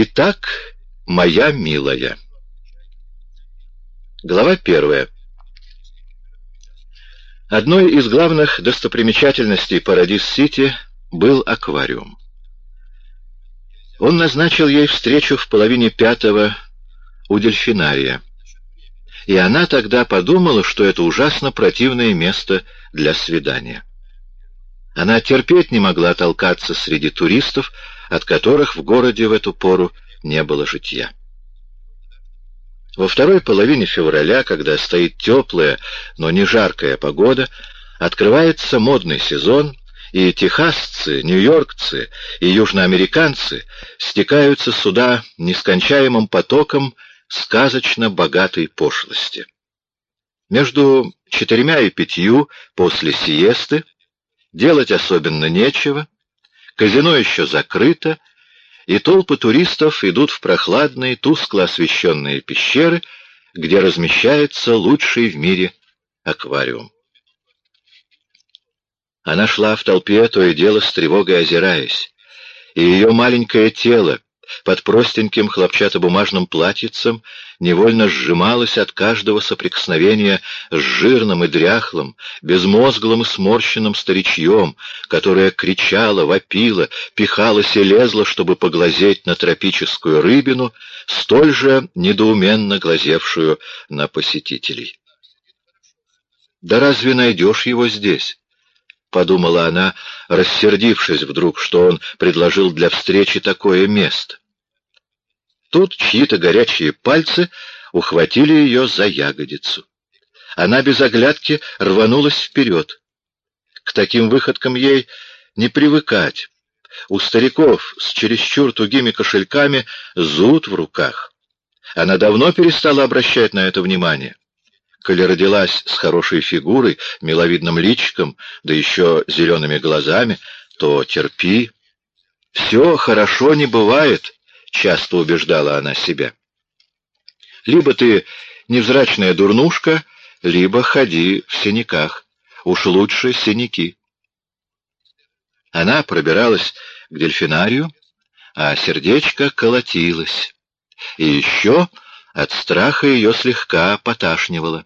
Итак, моя милая. Глава первая. Одной из главных достопримечательностей Парадис-Сити был аквариум. Он назначил ей встречу в половине пятого у дельфинария. И она тогда подумала, что это ужасно противное место для свидания. Она терпеть не могла толкаться среди туристов, от которых в городе в эту пору не было житья. Во второй половине февраля, когда стоит теплая, но не жаркая погода, открывается модный сезон, и техасцы, нью-йоркцы и южноамериканцы стекаются сюда нескончаемым потоком сказочно богатой пошлости. Между четырьмя и пятью после сиесты делать особенно нечего, казино еще закрыто, и толпы туристов идут в прохладные, тускло освещенные пещеры, где размещается лучший в мире аквариум. Она шла в толпе, то и дело с тревогой озираясь, и ее маленькое тело под простеньким хлопчатобумажным платьицем невольно сжималось от каждого соприкосновения с жирным и дряхлым, безмозглым и сморщенным старичьем, которое кричало, вопило, пихалось и лезло, чтобы поглазеть на тропическую рыбину, столь же недоуменно глазевшую на посетителей. «Да разве найдешь его здесь?» — подумала она, рассердившись вдруг, что он предложил для встречи такое место. Тут чьи-то горячие пальцы ухватили ее за ягодицу. Она без оглядки рванулась вперед. К таким выходкам ей не привыкать. У стариков с чересчур тугими кошельками зуд в руках. Она давно перестала обращать на это внимание коли родилась с хорошей фигурой, миловидным личиком, да еще зелеными глазами, то терпи. Все хорошо не бывает, часто убеждала она себя. Либо ты невзрачная дурнушка, либо ходи в синяках. Уж лучше синяки. Она пробиралась к дельфинарию, а сердечко колотилось. И еще от страха ее слегка поташнивало.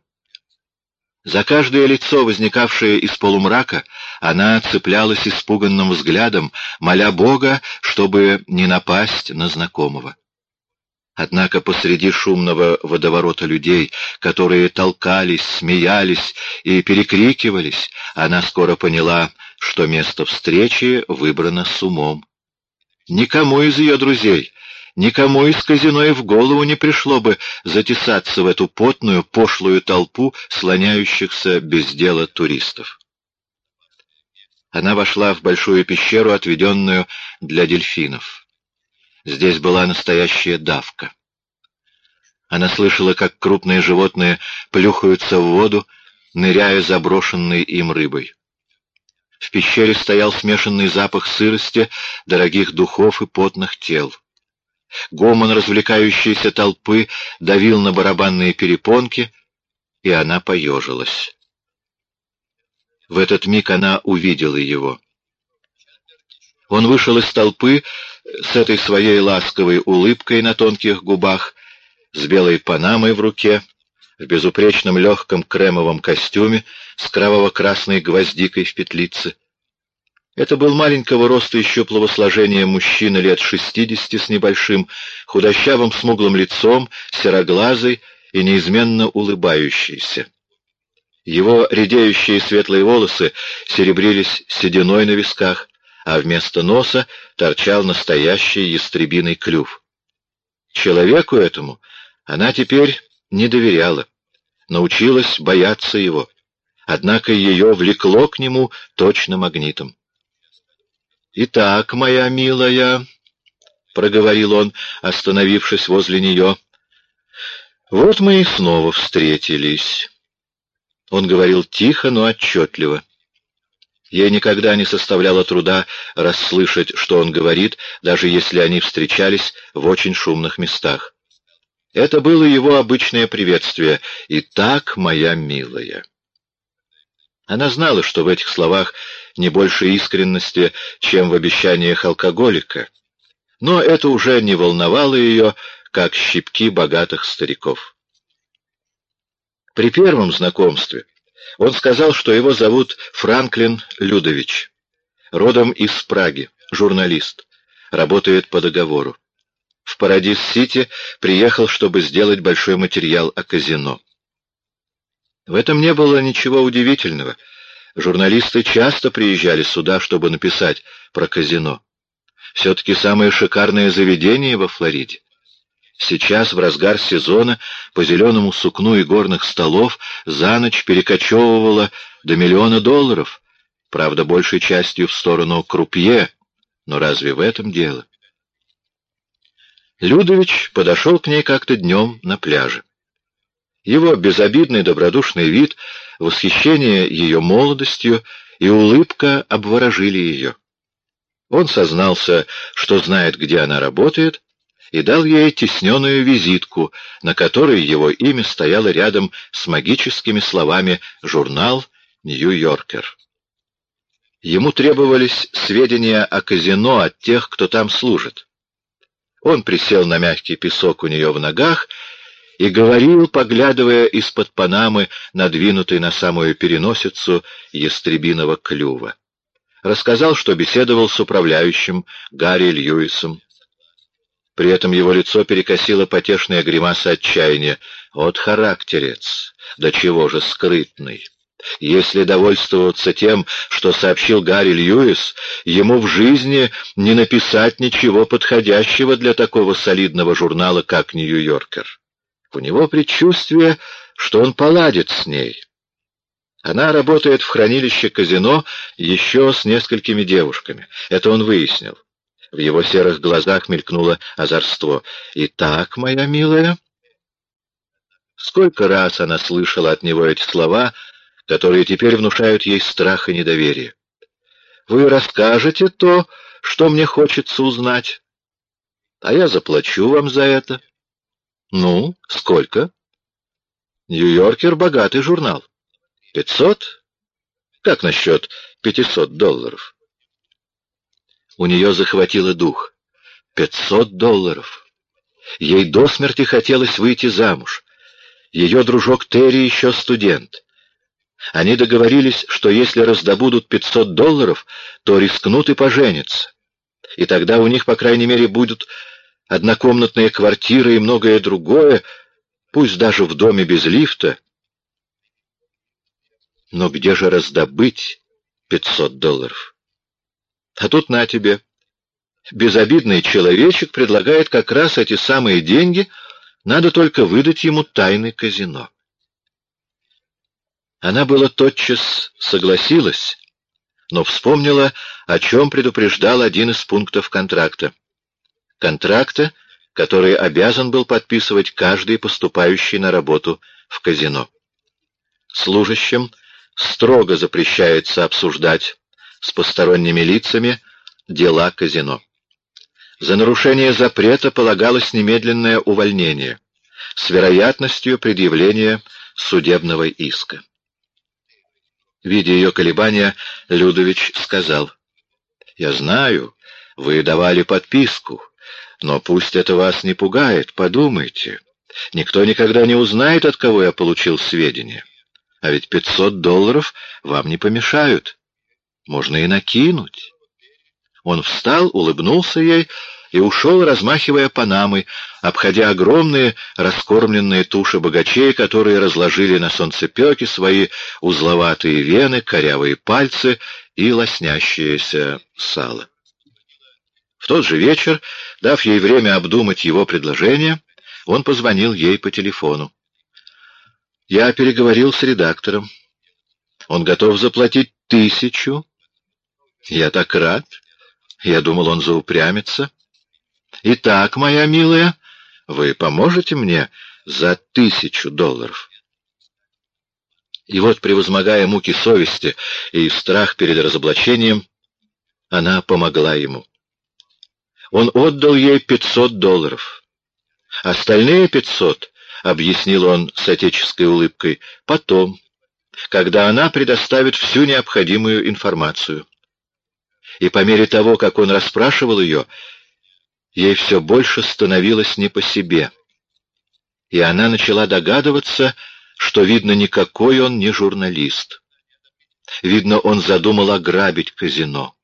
За каждое лицо, возникавшее из полумрака, она цеплялась испуганным взглядом, моля Бога, чтобы не напасть на знакомого. Однако посреди шумного водоворота людей, которые толкались, смеялись и перекрикивались, она скоро поняла, что место встречи выбрано с умом. Никому из ее друзей Никому из казино и в голову не пришло бы затесаться в эту потную, пошлую толпу слоняющихся без дела туристов. Она вошла в большую пещеру, отведенную для дельфинов. Здесь была настоящая давка. Она слышала, как крупные животные плюхаются в воду, ныряя заброшенной им рыбой. В пещере стоял смешанный запах сырости, дорогих духов и потных тел. Гомон развлекающейся толпы давил на барабанные перепонки, и она поежилась. В этот миг она увидела его. Он вышел из толпы с этой своей ласковой улыбкой на тонких губах, с белой панамой в руке, в безупречном легком кремовом костюме с кроваво-красной гвоздикой в петлице. Это был маленького роста и щуплого сложения мужчина лет шестидесяти с небольшим, худощавым смуглым лицом, сероглазый и неизменно улыбающийся. Его редеющие светлые волосы серебрились сединой на висках, а вместо носа торчал настоящий ястребиный клюв. Человеку этому она теперь не доверяла, научилась бояться его, однако ее влекло к нему точно магнитом. «Итак, моя милая», — проговорил он, остановившись возле нее, — «вот мы и снова встретились». Он говорил тихо, но отчетливо. Ей никогда не составляло труда расслышать, что он говорит, даже если они встречались в очень шумных местах. Это было его обычное приветствие. «Итак, моя милая». Она знала, что в этих словах не больше искренности, чем в обещаниях алкоголика. Но это уже не волновало ее, как щипки богатых стариков. При первом знакомстве он сказал, что его зовут Франклин Людович, родом из Праги, журналист, работает по договору. В Парадис-Сити приехал, чтобы сделать большой материал о казино. В этом не было ничего удивительного. Журналисты часто приезжали сюда, чтобы написать про казино. Все-таки самое шикарное заведение во Флориде. Сейчас, в разгар сезона, по зеленому сукну и горных столов за ночь перекочевывало до миллиона долларов, правда, большей частью в сторону крупье, но разве в этом дело? Людович подошел к ней как-то днем на пляже. Его безобидный добродушный вид, восхищение ее молодостью и улыбка обворожили ее. Он сознался, что знает, где она работает, и дал ей тесненную визитку, на которой его имя стояло рядом с магическими словами «Журнал Нью-Йоркер». Ему требовались сведения о казино от тех, кто там служит. Он присел на мягкий песок у нее в ногах и говорил, поглядывая из-под панамы, надвинутой на самую переносицу ястребиного клюва. Рассказал, что беседовал с управляющим Гарри Льюисом. При этом его лицо перекосило потешная гримаса отчаяния. «Вот характерец! Да чего же скрытный!» Если довольствоваться тем, что сообщил Гарри Льюис, ему в жизни не написать ничего подходящего для такого солидного журнала, как «Нью-Йоркер». У него предчувствие, что он поладит с ней. Она работает в хранилище казино еще с несколькими девушками. Это он выяснил. В его серых глазах мелькнуло озорство. «Итак, моя милая...» Сколько раз она слышала от него эти слова — которые теперь внушают ей страх и недоверие. Вы расскажете то, что мне хочется узнать, а я заплачу вам за это. Ну, сколько? Нью-Йоркер — богатый журнал. Пятьсот? Как насчет пятисот долларов? У нее захватило дух. Пятьсот долларов. Ей до смерти хотелось выйти замуж. Ее дружок Терри еще студент. Они договорились, что если раздобудут 500 долларов, то рискнут и поженятся. И тогда у них, по крайней мере, будут однокомнатные квартиры и многое другое, пусть даже в доме без лифта. Но где же раздобыть 500 долларов? А тут на тебе. Безобидный человечек предлагает как раз эти самые деньги, надо только выдать ему тайны казино. Она было тотчас согласилась, но вспомнила, о чем предупреждал один из пунктов контракта. Контракта, который обязан был подписывать каждый поступающий на работу в казино. Служащим строго запрещается обсуждать с посторонними лицами дела казино. За нарушение запрета полагалось немедленное увольнение с вероятностью предъявления судебного иска. Видя ее колебания, Людович сказал, «Я знаю, вы давали подписку, но пусть это вас не пугает, подумайте. Никто никогда не узнает, от кого я получил сведения. А ведь пятьсот долларов вам не помешают. Можно и накинуть». Он встал, улыбнулся ей и ушел, размахивая панамой, обходя огромные раскормленные туши богачей, которые разложили на солнцепеке свои узловатые вены, корявые пальцы и лоснящееся сало. В тот же вечер, дав ей время обдумать его предложение, он позвонил ей по телефону. Я переговорил с редактором. Он готов заплатить тысячу. Я так рад. Я думал, он заупрямится. Итак, моя милая, вы поможете мне за тысячу долларов? И вот, превозмогая муки совести и страх перед разоблачением, она помогла ему. Он отдал ей пятьсот долларов. Остальные пятьсот, — объяснил он с отеческой улыбкой, — потом, когда она предоставит всю необходимую информацию. И по мере того, как он расспрашивал ее, ей все больше становилось не по себе. И она начала догадываться, что, видно, никакой он не журналист. Видно, он задумал ограбить казино.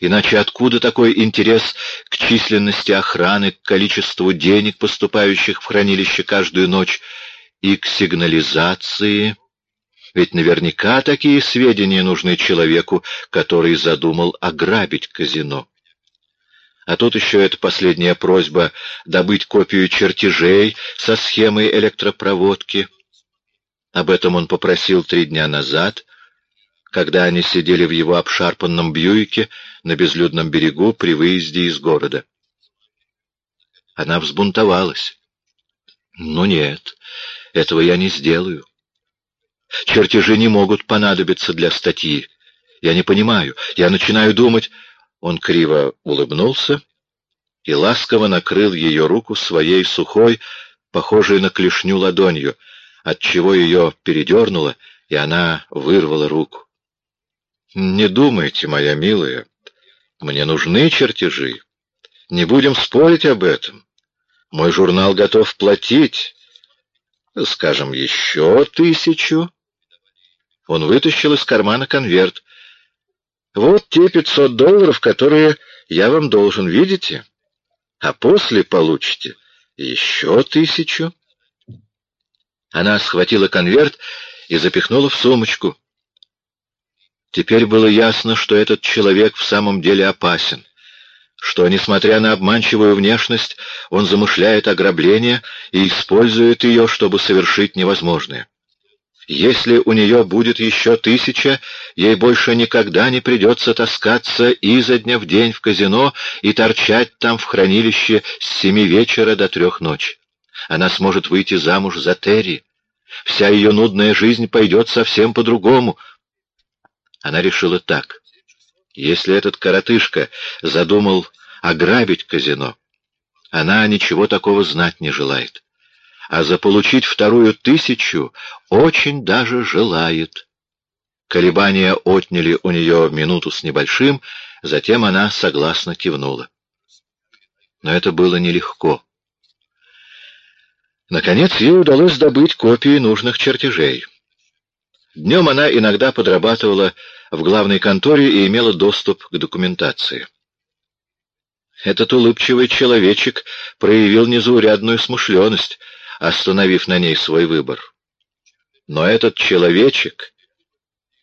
Иначе откуда такой интерес к численности охраны, к количеству денег, поступающих в хранилище каждую ночь, и к сигнализации? Ведь наверняка такие сведения нужны человеку, который задумал ограбить казино. А тут еще эта последняя просьба добыть копию чертежей со схемой электропроводки. Об этом он попросил три дня назад, когда они сидели в его обшарпанном Бьюике на безлюдном берегу при выезде из города. Она взбунтовалась. «Ну нет, этого я не сделаю. Чертежи не могут понадобиться для статьи. Я не понимаю. Я начинаю думать, он криво улыбнулся и ласково накрыл ее руку своей сухой, похожей на клешню ладонью, отчего ее передернуло, и она вырвала руку. «Не думайте, моя милая, мне нужны чертежи. Не будем спорить об этом. Мой журнал готов платить, скажем, еще тысячу». Он вытащил из кармана конверт. Вот те пятьсот долларов, которые я вам должен, видите? А после получите еще тысячу. Она схватила конверт и запихнула в сумочку. Теперь было ясно, что этот человек в самом деле опасен, что, несмотря на обманчивую внешность, он замышляет ограбление и использует ее, чтобы совершить невозможное. Если у нее будет еще тысяча, ей больше никогда не придется таскаться изо дня в день в казино и торчать там в хранилище с семи вечера до трех ночи. Она сможет выйти замуж за Терри. Вся ее нудная жизнь пойдет совсем по-другому. Она решила так. Если этот коротышка задумал ограбить казино, она ничего такого знать не желает а заполучить вторую тысячу очень даже желает. Колебания отняли у нее минуту с небольшим, затем она согласно кивнула. Но это было нелегко. Наконец ей удалось добыть копии нужных чертежей. Днем она иногда подрабатывала в главной конторе и имела доступ к документации. Этот улыбчивый человечек проявил незаурядную смышленность, остановив на ней свой выбор. Но этот человечек,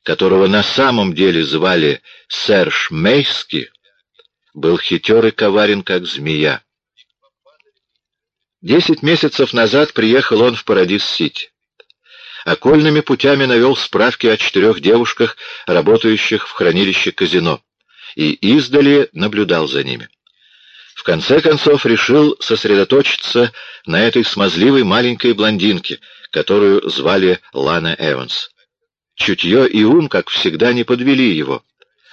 которого на самом деле звали Серж Мейски, был хитер и коварен, как змея. Десять месяцев назад приехал он в Парадис-Сити. Окольными путями навел справки о четырех девушках, работающих в хранилище казино, и издали наблюдал за ними. В конце концов решил сосредоточиться на этой смазливой маленькой блондинке, которую звали Лана Эванс. Чутье и ум, как всегда, не подвели его.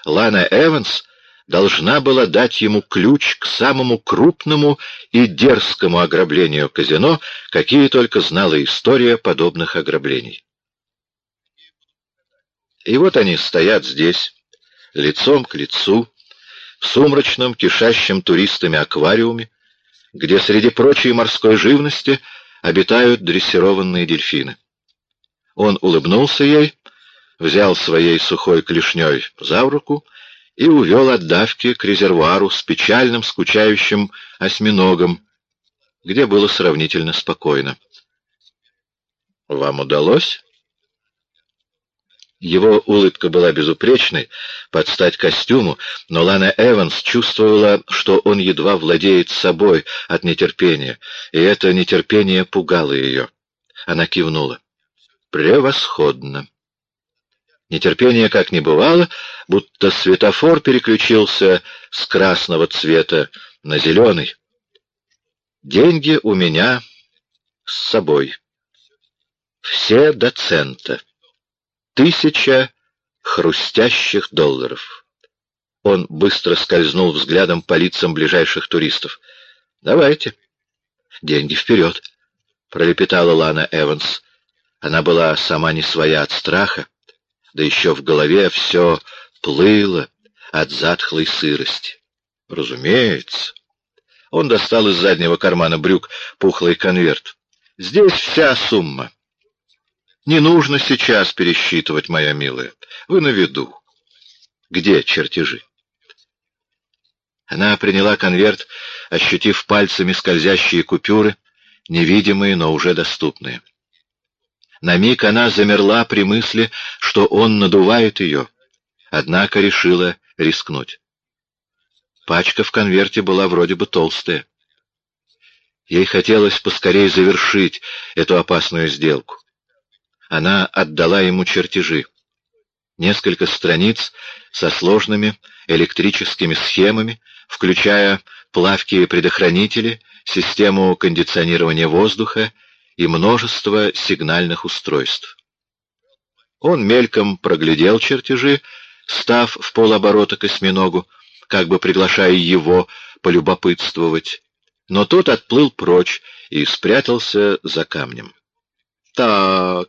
Лана Эванс должна была дать ему ключ к самому крупному и дерзкому ограблению казино, какие только знала история подобных ограблений. И вот они стоят здесь, лицом к лицу, в сумрачном, кишащем туристами аквариуме, где среди прочей морской живности обитают дрессированные дельфины. Он улыбнулся ей, взял своей сухой клешней за руку и увел от давки к резервуару с печальным, скучающим осьминогом, где было сравнительно спокойно. «Вам удалось?» Его улыбка была безупречной, под стать костюму, но Лана Эванс чувствовала, что он едва владеет собой от нетерпения, и это нетерпение пугало ее. Она кивнула. «Превосходно!» Нетерпение как не бывало, будто светофор переключился с красного цвета на зеленый. «Деньги у меня с собой. Все до цента» тысяча хрустящих долларов. Он быстро скользнул взглядом по лицам ближайших туристов. «Давайте. Деньги вперед!» — пролепетала Лана Эванс. Она была сама не своя от страха, да еще в голове все плыло от затхлой сырости. «Разумеется!» Он достал из заднего кармана брюк пухлый конверт. «Здесь вся сумма. Не нужно сейчас пересчитывать, моя милая. Вы на виду. Где чертежи?» Она приняла конверт, ощутив пальцами скользящие купюры, невидимые, но уже доступные. На миг она замерла при мысли, что он надувает ее, однако решила рискнуть. Пачка в конверте была вроде бы толстая. Ей хотелось поскорее завершить эту опасную сделку. Она отдала ему чертежи. Несколько страниц со сложными электрическими схемами, включая плавкие предохранители, систему кондиционирования воздуха и множество сигнальных устройств. Он мельком проглядел чертежи, став в полоборота к осьминогу, как бы приглашая его полюбопытствовать, но тот отплыл прочь и спрятался за камнем. «Так...»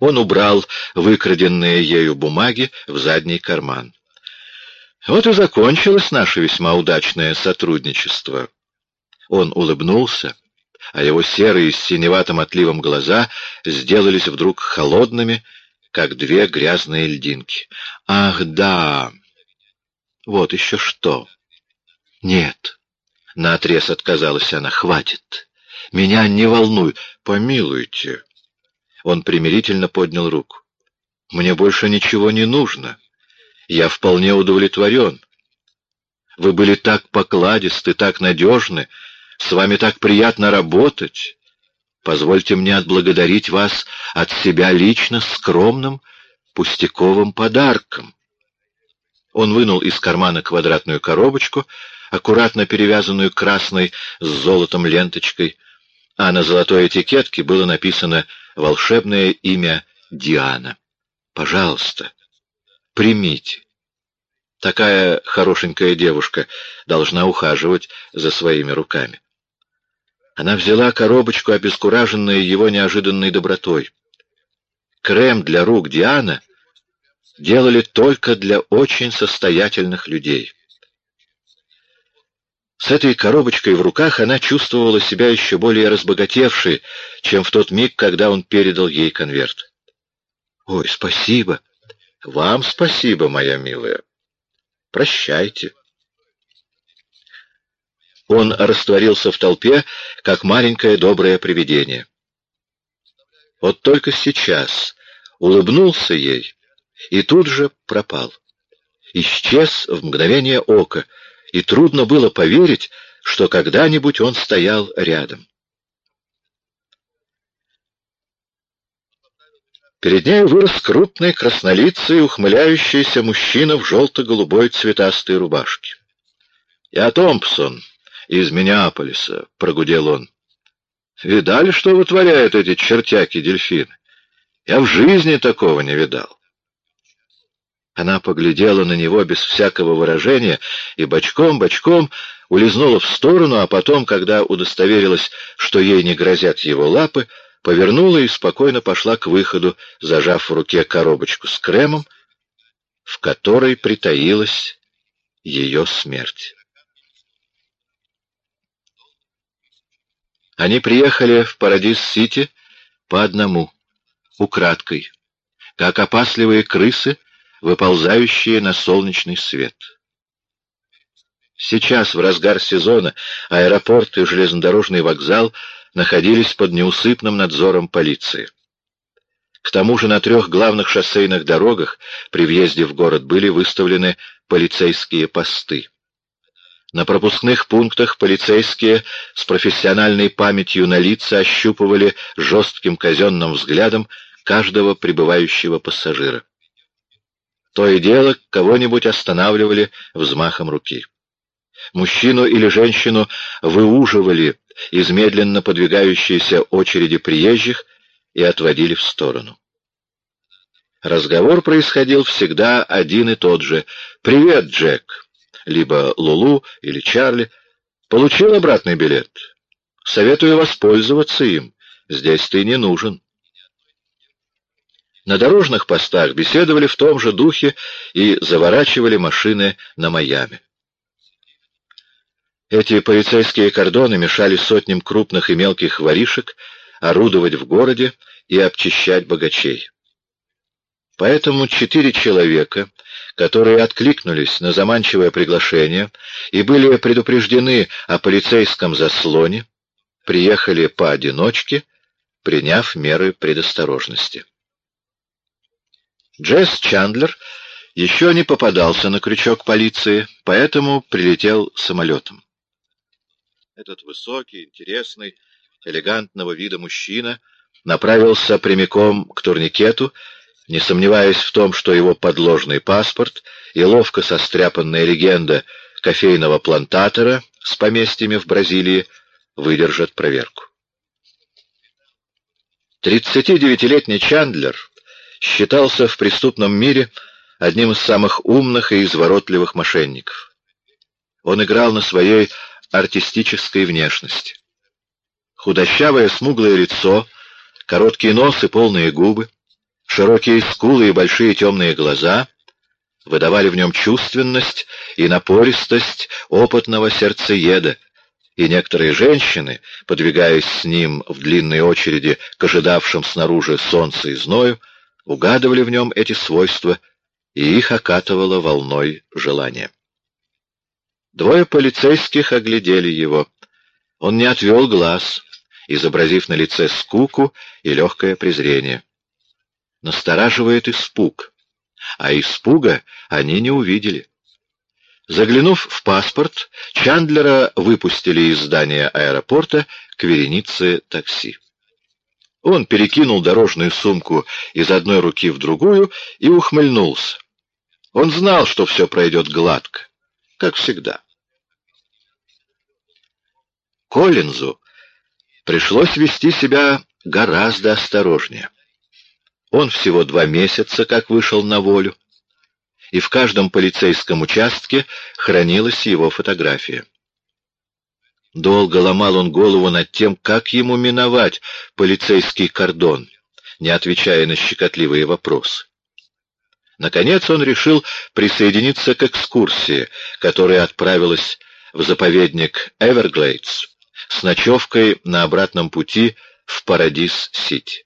Он убрал выкраденные ею бумаги в задний карман. Вот и закончилось наше весьма удачное сотрудничество. Он улыбнулся, а его серые с синеватым отливом глаза сделались вдруг холодными, как две грязные льдинки. «Ах, да! Вот еще что!» «Нет!» — наотрез отказалась она. «Хватит! Меня не волнуй! Помилуйте!» Он примирительно поднял руку. «Мне больше ничего не нужно. Я вполне удовлетворен. Вы были так покладисты, так надежны, с вами так приятно работать. Позвольте мне отблагодарить вас от себя лично скромным пустяковым подарком». Он вынул из кармана квадратную коробочку, аккуратно перевязанную красной с золотом ленточкой, а на золотой этикетке было написано волшебное имя Диана. «Пожалуйста, примите. Такая хорошенькая девушка должна ухаживать за своими руками. Она взяла коробочку, обескураженная его неожиданной добротой. Крем для рук Диана делали только для очень состоятельных людей. С этой коробочкой в руках она чувствовала себя еще более разбогатевшей, чем в тот миг, когда он передал ей конверт. «Ой, спасибо!» Вам спасибо, моя милая. Прощайте. Он растворился в толпе, как маленькое доброе привидение. Вот только сейчас улыбнулся ей и тут же пропал. Исчез в мгновение ока, и трудно было поверить, что когда-нибудь он стоял рядом. Перед ней вырос крупный, краснолицый, ухмыляющийся мужчина в желто-голубой цветастой рубашке. «Я Томпсон из Миннеаполиса», — прогудел он. «Видали, что вытворяют эти чертяки-дельфины? Я в жизни такого не видал». Она поглядела на него без всякого выражения и бочком-бочком улизнула в сторону, а потом, когда удостоверилась, что ей не грозят его лапы, повернула и спокойно пошла к выходу, зажав в руке коробочку с кремом, в которой притаилась ее смерть. Они приехали в Парадис-Сити по одному, украдкой, как опасливые крысы, выползающие на солнечный свет. Сейчас, в разгар сезона, аэропорт и железнодорожный вокзал — находились под неусыпным надзором полиции. К тому же на трех главных шоссейных дорогах при въезде в город были выставлены полицейские посты. На пропускных пунктах полицейские с профессиональной памятью на лица ощупывали жестким казенным взглядом каждого прибывающего пассажира. То и дело кого-нибудь останавливали взмахом руки. Мужчину или женщину выуживали из медленно подвигающейся очереди приезжих и отводили в сторону. Разговор происходил всегда один и тот же. «Привет, Джек!» Либо Лулу или Чарли. «Получил обратный билет? Советую воспользоваться им. Здесь ты не нужен». На дорожных постах беседовали в том же духе и заворачивали машины на Майами. Эти полицейские кордоны мешали сотням крупных и мелких воришек орудовать в городе и обчищать богачей. Поэтому четыре человека, которые откликнулись на заманчивое приглашение и были предупреждены о полицейском заслоне, приехали поодиночке, приняв меры предосторожности. Джесс Чандлер еще не попадался на крючок полиции, поэтому прилетел самолетом. Этот высокий, интересный, элегантного вида мужчина направился прямиком к турникету, не сомневаясь в том, что его подложный паспорт и ловко состряпанная легенда кофейного плантатора с поместьями в Бразилии выдержат проверку. 39-летний Чандлер считался в преступном мире одним из самых умных и изворотливых мошенников. Он играл на своей артистической внешности. Худощавое смуглое лицо, короткий нос и полные губы, широкие скулы и большие темные глаза выдавали в нем чувственность и напористость опытного сердцееда, и некоторые женщины, подвигаясь с ним в длинной очереди к ожидавшим снаружи солнца и зною, угадывали в нем эти свойства, и их окатывало волной желания. Двое полицейских оглядели его. Он не отвел глаз, изобразив на лице скуку и легкое презрение. Настораживает испуг, а испуга они не увидели. Заглянув в паспорт, Чандлера выпустили из здания аэропорта к веренице такси. Он перекинул дорожную сумку из одной руки в другую и ухмыльнулся. Он знал, что все пройдет гладко, как всегда. Коллинзу пришлось вести себя гораздо осторожнее. Он всего два месяца как вышел на волю и в каждом полицейском участке хранилась его фотография. Долго ломал он голову над тем, как ему миновать полицейский кордон, не отвечая на щекотливые вопросы. Наконец он решил присоединиться к экскурсии, которая отправилась в заповедник Эверглейдс с ночевкой на обратном пути в Парадис-Сити.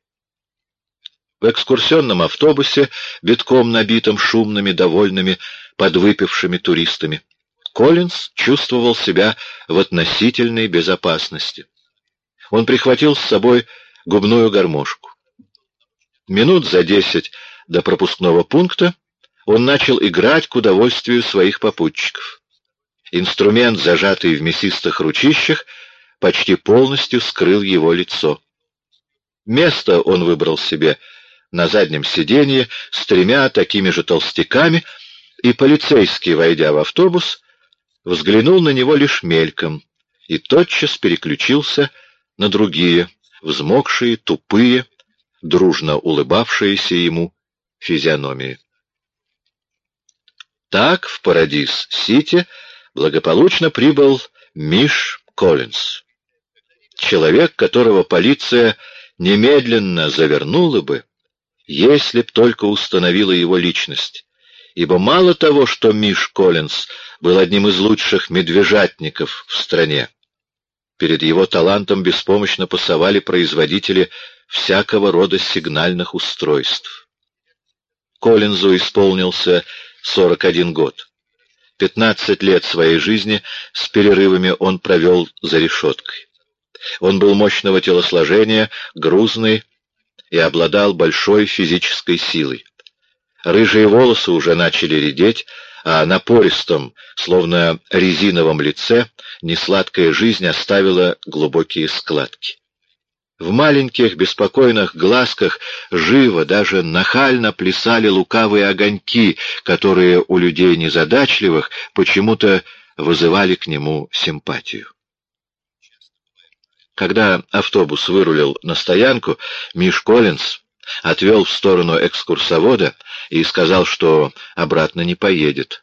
В экскурсионном автобусе, битком набитом шумными, довольными, подвыпившими туристами, Коллинз чувствовал себя в относительной безопасности. Он прихватил с собой губную гармошку. Минут за десять до пропускного пункта он начал играть к удовольствию своих попутчиков. Инструмент, зажатый в мясистых ручищах, почти полностью скрыл его лицо. Место он выбрал себе — на заднем сиденье с тремя такими же толстяками, и полицейский, войдя в автобус, взглянул на него лишь мельком и тотчас переключился на другие, взмокшие, тупые, дружно улыбавшиеся ему физиономии. Так в Парадис-Сити благополучно прибыл Миш Коллинз. Человек, которого полиция немедленно завернула бы, если б только установила его личность. Ибо мало того, что Миш Коллинз был одним из лучших медвежатников в стране, перед его талантом беспомощно пасовали производители всякого рода сигнальных устройств. Коллинзу исполнился 41 год. 15 лет своей жизни с перерывами он провел за решеткой. Он был мощного телосложения, грузный, и обладал большой физической силой. Рыжие волосы уже начали редеть, а на пористом, словно резиновом лице, несладкая жизнь оставила глубокие складки. В маленьких беспокойных глазках живо, даже нахально плясали лукавые огоньки, которые у людей незадачливых почему-то вызывали к нему симпатию. Когда автобус вырулил на стоянку, Миш Коллинз отвел в сторону экскурсовода и сказал, что обратно не поедет.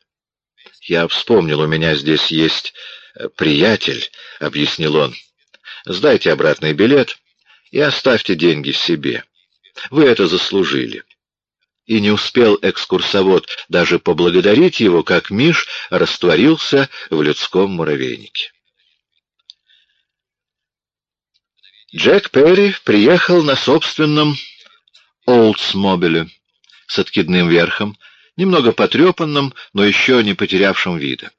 «Я вспомнил, у меня здесь есть э, приятель», — объяснил он. «Сдайте обратный билет и оставьте деньги себе. Вы это заслужили». И не успел экскурсовод даже поблагодарить его, как Миш растворился в людском муравейнике. Джек Перри приехал на собственном Олдсмобиле с откидным верхом, немного потрепанным, но еще не потерявшим вида.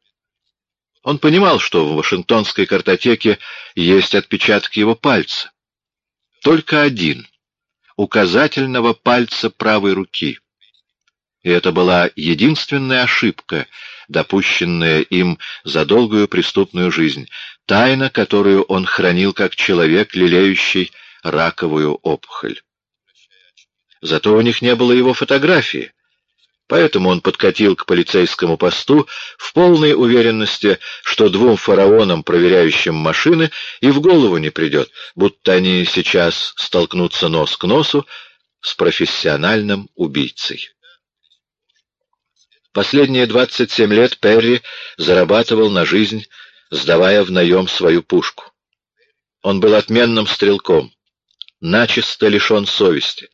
Он понимал, что в Вашингтонской картотеке есть отпечаток его пальца. Только один — указательного пальца правой руки. И это была единственная ошибка, допущенная им за долгую преступную жизнь, тайна, которую он хранил как человек, лелеющий раковую опухоль. Зато у них не было его фотографии, Поэтому он подкатил к полицейскому посту в полной уверенности, что двум фараонам, проверяющим машины, и в голову не придет, будто они сейчас столкнутся нос к носу с профессиональным убийцей. Последние 27 лет Перри зарабатывал на жизнь, сдавая в наем свою пушку. Он был отменным стрелком, начисто лишен совести,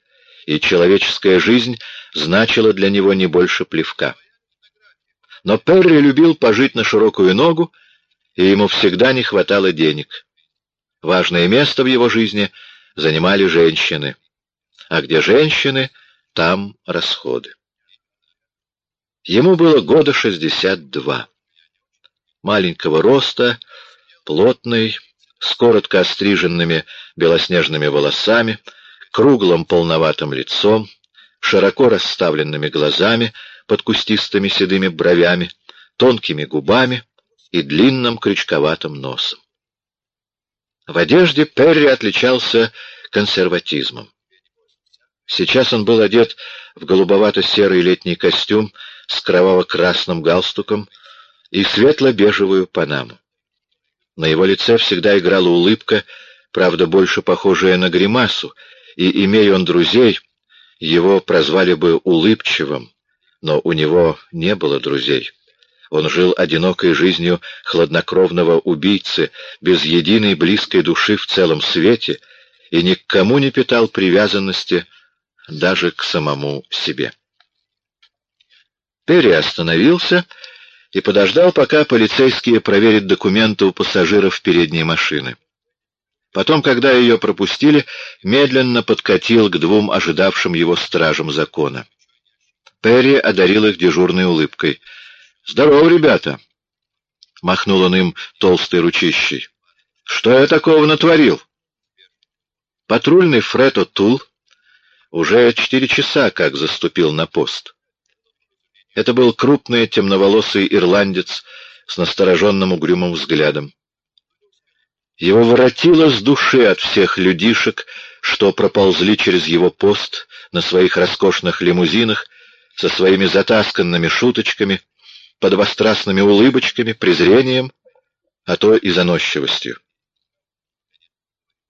и человеческая жизнь значила для него не больше плевка. Но Перри любил пожить на широкую ногу, и ему всегда не хватало денег. Важное место в его жизни занимали женщины. А где женщины, там расходы. Ему было года шестьдесят два. Маленького роста, плотный, с коротко остриженными белоснежными волосами, круглым полноватым лицом, широко расставленными глазами под кустистыми седыми бровями, тонкими губами и длинным крючковатым носом. В одежде Перри отличался консерватизмом. Сейчас он был одет в голубовато-серый летний костюм с кроваво-красным галстуком и светло-бежевую панаму. На его лице всегда играла улыбка, правда, больше похожая на гримасу, и, имея он друзей, его прозвали бы улыбчивым, но у него не было друзей. Он жил одинокой жизнью хладнокровного убийцы, без единой близкой души в целом свете, и ни к кому не питал привязанности, даже к самому себе. Перри остановился и подождал, пока полицейские проверят документы у пассажиров передней машины. Потом, когда ее пропустили, медленно подкатил к двум ожидавшим его стражам закона. Перри одарил их дежурной улыбкой. «Здорово, ребята!» — махнул он им толстой ручищей. «Что я такого натворил?» Патрульный Фред О'Тул уже четыре часа как заступил на пост. Это был крупный темноволосый ирландец с настороженным угрюмым взглядом. Его воротило с души от всех людишек, что проползли через его пост на своих роскошных лимузинах со своими затасканными шуточками, подвострастными улыбочками, презрением, а то и заносчивостью.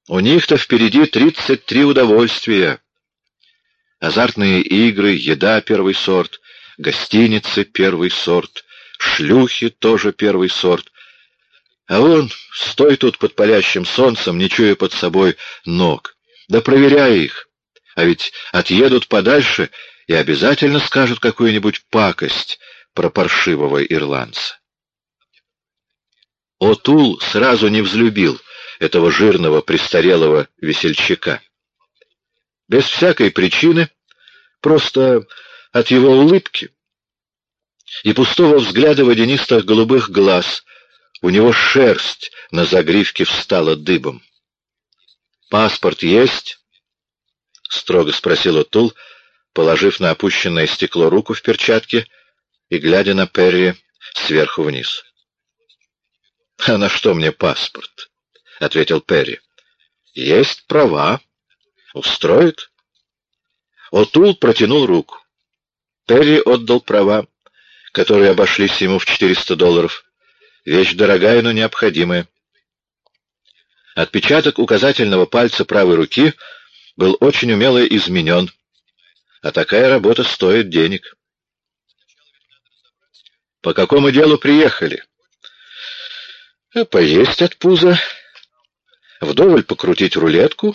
У них-то впереди тридцать три удовольствия. Азартные игры, еда первый сорт, гостиницы первый сорт, шлюхи тоже первый сорт, а он, стой тут под палящим солнцем, не чуя под собой ног. Да проверяй их. А ведь отъедут подальше и обязательно скажут какую-нибудь пакость про паршивого ирландца. Отул сразу не взлюбил этого жирного престарелого весельчака. Без всякой причины, просто от его улыбки и пустого взгляда водянистых голубых глаз, у него шерсть на загривке встала дыбом. «Паспорт есть?» — строго спросил Отул, положив на опущенное стекло руку в перчатке и глядя на Перри сверху вниз. «А на что мне паспорт?» — ответил Перри. «Есть права. Устроит?» Отул протянул руку. Перри отдал права, которые обошлись ему в 400 долларов. Вещь дорогая, но необходимая. Отпечаток указательного пальца правой руки был очень умело изменен, а такая работа стоит денег. По какому делу приехали? Э, поесть от пуза, вдоволь покрутить рулетку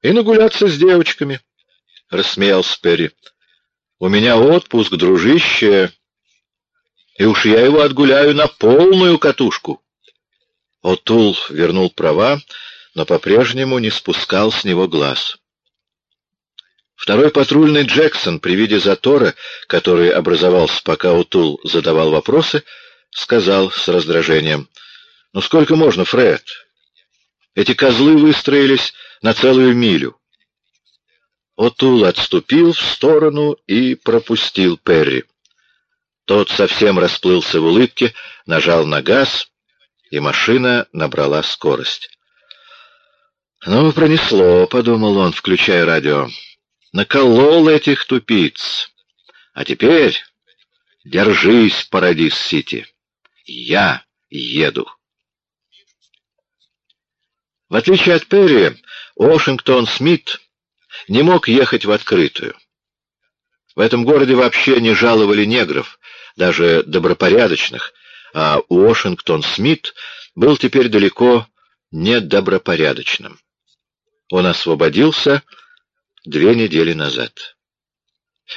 и нагуляться с девочками, — рассмеялся Перри. — У меня отпуск, дружище, и уж я его отгуляю на полную катушку. Отул вернул права, но по-прежнему не спускал с него глаз. Второй патрульный Джексон при виде затора, который образовался, пока Утул задавал вопросы, сказал с раздражением, «Ну сколько можно, Фред? Эти козлы выстроились на целую милю». Отул отступил в сторону и пропустил Перри. Тот совсем расплылся в улыбке, нажал на газ, и машина набрала скорость. «Ну, пронесло», — подумал он, включая радио. «Наколол этих тупиц. А теперь держись, Парадис-Сити. Я еду». В отличие от Перри, Вашингтон Смит не мог ехать в открытую. В этом городе вообще не жаловали негров, даже добропорядочных, а Уошингтон Смит был теперь далеко не добропорядочным. Он освободился две недели назад.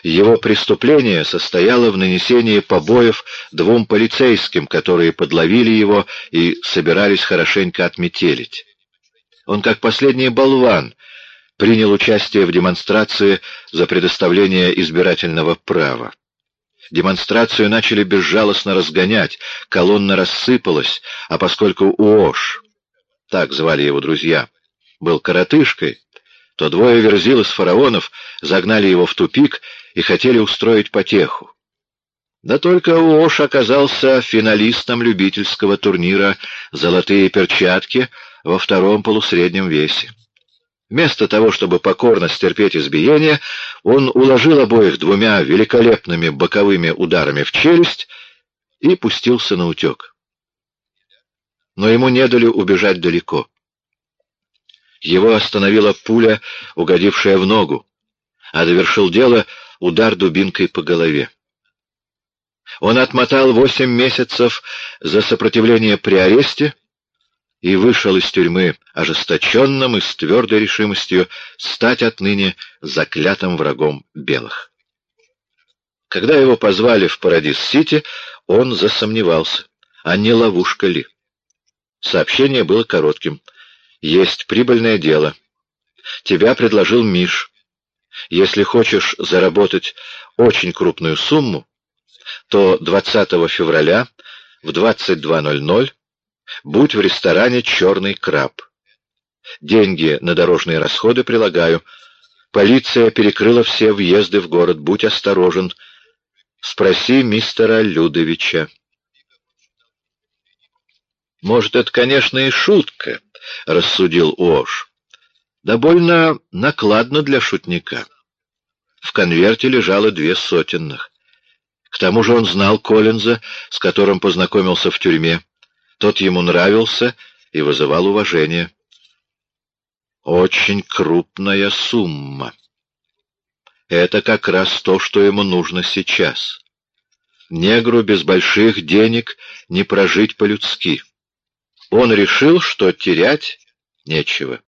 Его преступление состояло в нанесении побоев двум полицейским, которые подловили его и собирались хорошенько отметелить. Он, как последний болван, принял участие в демонстрации за предоставление избирательного права. Демонстрацию начали безжалостно разгонять, колонна рассыпалась, а поскольку Уош, так звали его друзья, был коротышкой, то двое верзил из фараонов загнали его в тупик и хотели устроить потеху. Да только Уош оказался финалистом любительского турнира «Золотые перчатки» во втором полусреднем весе. Вместо того, чтобы покорно стерпеть избиение, он уложил обоих двумя великолепными боковыми ударами в челюсть и пустился на утек. Но ему не дали убежать далеко. Его остановила пуля, угодившая в ногу, а довершил дело удар дубинкой по голове. Он отмотал восемь месяцев за сопротивление при аресте, и вышел из тюрьмы ожесточенным и с твердой решимостью стать отныне заклятым врагом белых. Когда его позвали в Парадис-Сити, он засомневался, а не ловушка ли. Сообщение было коротким. «Есть прибыльное дело. Тебя предложил Миш. Если хочешь заработать очень крупную сумму, то 20 февраля в 22.00 Будь в ресторане «Черный краб». Деньги на дорожные расходы прилагаю. Полиция перекрыла все въезды в город. Будь осторожен. Спроси мистера Людовича. «Может, это, конечно, и шутка», — рассудил Уош. «Да больно накладно для шутника». В конверте лежало две сотенных. К тому же он знал Коллинза, с которым познакомился в тюрьме. Тот ему нравился и вызывал уважение. Очень крупная сумма. Это как раз то, что ему нужно сейчас. Негру без больших денег не прожить по-людски. Он решил, что терять нечего.